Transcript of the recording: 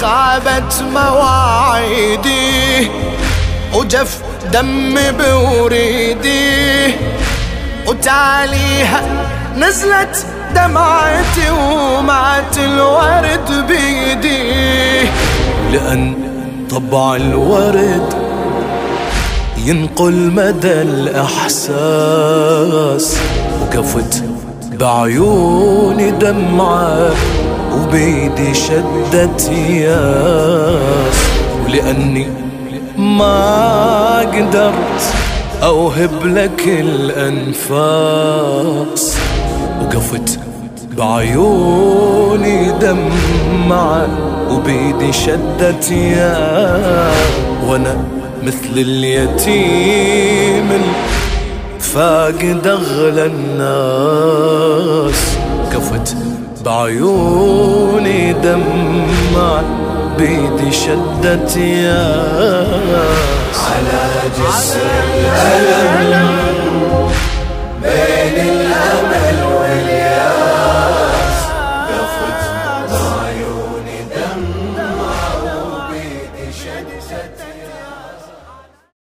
خابت مواعيدي وجف دم بوريدي وتاليها نزلت دمعتي ومات الورد بيدي. لأن طبع الورد ينقل مدى الإحساس وقفت بعيوني دمعة. وبيدي شدت ياس ولأني ما قدرت أوهب لك الأنفاس. وقفت بعيوني دمعة وبيدي شدت يا وأنا مثل اليتيم فاقد أغلى الناس. قفت بعيوني دمعت بيدي شدت يا على جسر الألم بين الأمل واليأس. دفت بعيوني دمعة بيدي شدت